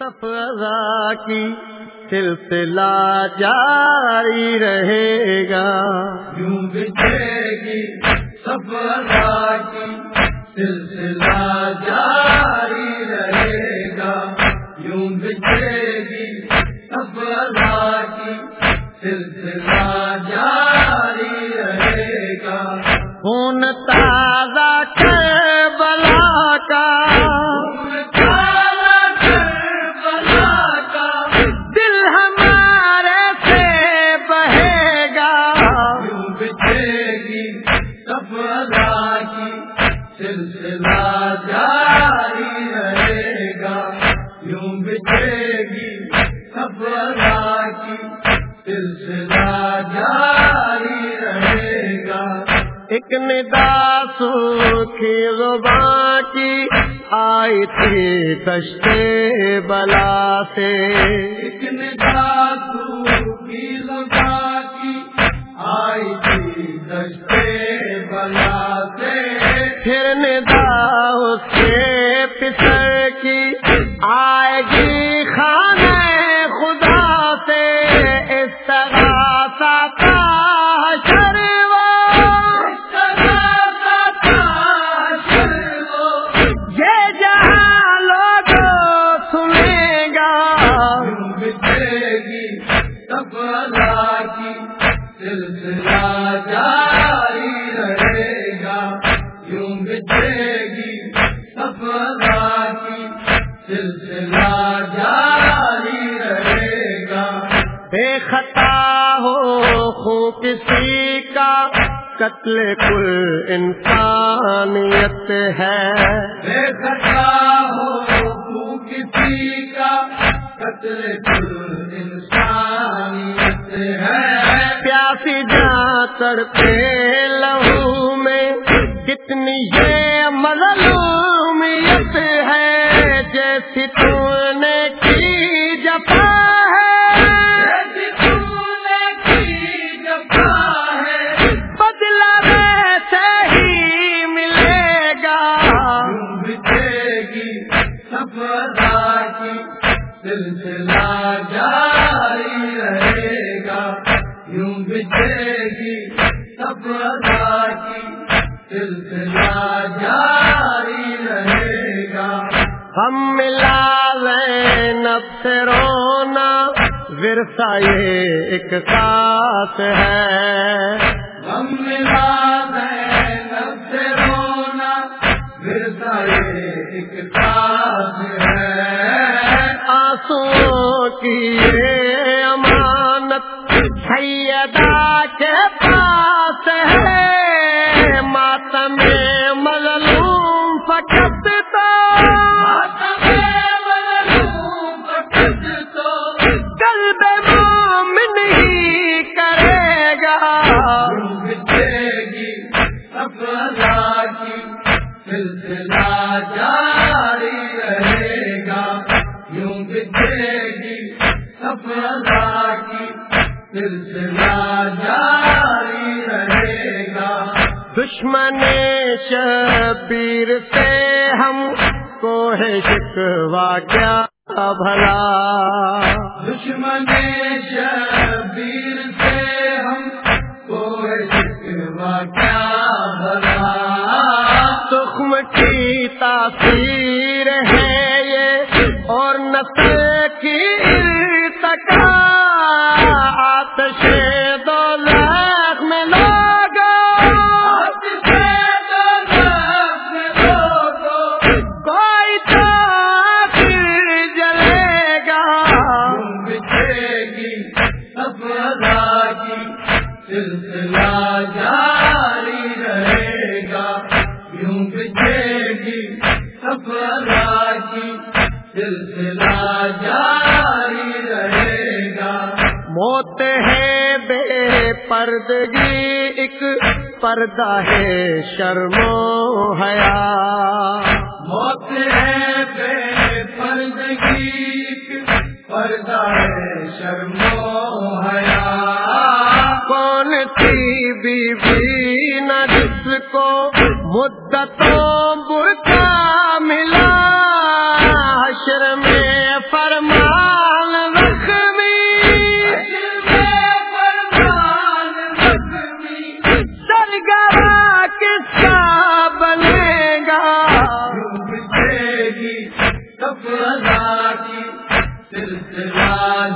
سفرا کی سلسلہ جاری رہے گا۔ یوں بچھے گی سفرا کی سلسلہ جاری رہے گا؟ یوں بچھے گی سفرا کی سلسلہ جاری رہے گا؟ خون سلسلہ جاری رہے گا، یوں بچے گی سفرا کی سلسلہ جاری رہے گا۔ ایک ندا سوکھی زباں کی، آئی تھی دشتے بلا سے۔ ایک ندا کی لگا کی، آئی تھی بلا سے۔ پھر ندا اس کے پسر کی آئے گی خانے خدا سے۔ استغاثہ کا شروا سلسلہ جاری رہے گا یوں بچے گی سفلا کی۔ سلسلہ جاری رہے گا۔ بے خطا ہو خو کسی کا قتل کل انسانیت ہے۔ بے خطا ہو کسی انسانیت ہے پیاسی جا تڑپے لہو میں کتنی یہ مظلومیت ہے جیسی تو سلسلہ جاری رہے گا۔ یوں بچے گی سفرا کی سلسلہ جاری رہے گا۔ ہم ملا نفس رونا، ورثہ یہ ایک ساتھ ہے۔ ہم ملا ہے نفس رونا، ورثہ یہ ایک ساتھ ہے۔ آنسو کی امانت سیدہ کے پاس ہے۔ ماتم مظلوم فقط تو۔ قلب مومن ہی کرے گا۔ سلسلہ جاری۔ سفلا کی سلسلہ جاری رہے گا۔ دشمن شبیر سے ہم کو ہے شکوا کیا بھلا۔ دشمن شبیر سے ہم کوئی شکوا کیا بلا تخم کی تاثیر ہے یہ اور نسل کی تکا آتش دو میں لوگ کوئی جلے گا۔ سلسلہ جاری رہے گا۔ یوں بچے گی سفلا کی سلسلہ جاری رہے گا۔ موت ہے بے پردگی ایک پردہ ہے شرم و حیا۔ موت ہے بے پردگی پردہ ہے شرم و حیا۔ کون تھی بی بی نہ جس کو مدتوں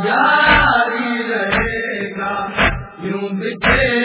جاری رہے گا۔ یوں بچے